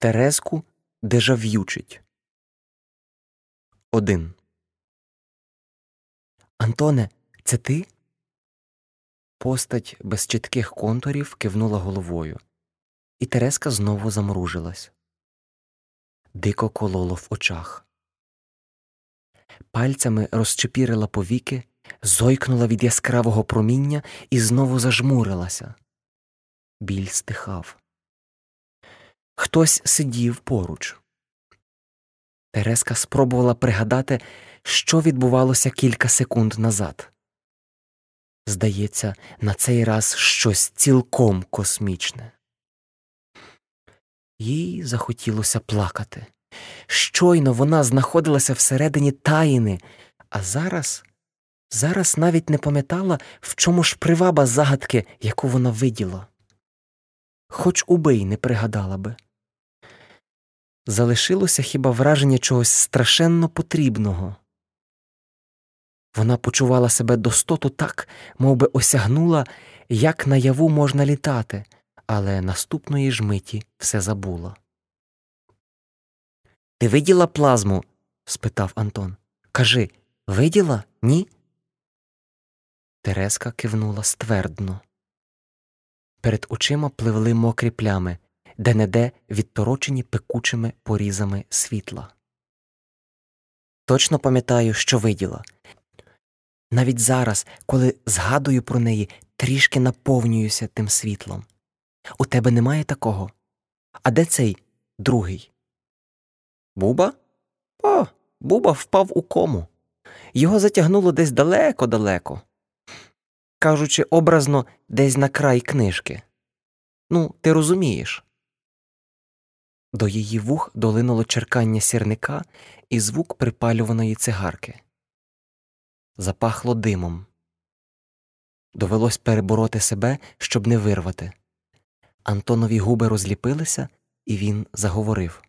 Терезку дежав'ючить. Один. Антоне, це ти? Постать без чітких контурів кивнула головою, і Тереска знову замружилась. Дико кололо в очах. Пальцями розчепірила повіки, зойкнула від яскравого проміння і знову зажмурилася. Біль стихав. Хтось сидів поруч. Тереска спробувала пригадати, що відбувалося кілька секунд назад. Здається, на цей раз щось цілком космічне. Їй захотілося плакати. Щойно вона знаходилася всередині таїни, а зараз, зараз навіть не пам'ятала, в чому ж приваба загадки, яку вона виділа. Хоч убий не пригадала би. Залишилося хіба враження чогось страшенно потрібного. Вона почувала себе достоту так, мов би осягнула, як наяву можна літати, але наступної ж миті все забула. Ти виділа плазму? спитав Антон. Кажи, виділа? Ні? Тереска кивнула ствердно. Перед очима пливли мокрі плями, де неде відторочені пекучими порізами світла. Точно пам'ятаю, що виділа. Навіть зараз, коли згадую про неї, трішки наповнююся тим світлом. У тебе немає такого? А де цей другий? Буба? О, Буба впав у кому. Його затягнуло десь далеко-далеко. Кажучи, образно, десь на край книжки. Ну, ти розумієш. До її вух долинуло черкання сірника і звук припалюваної цигарки. Запахло димом. Довелось перебороти себе, щоб не вирвати. Антонові губи розліпилися, і він заговорив.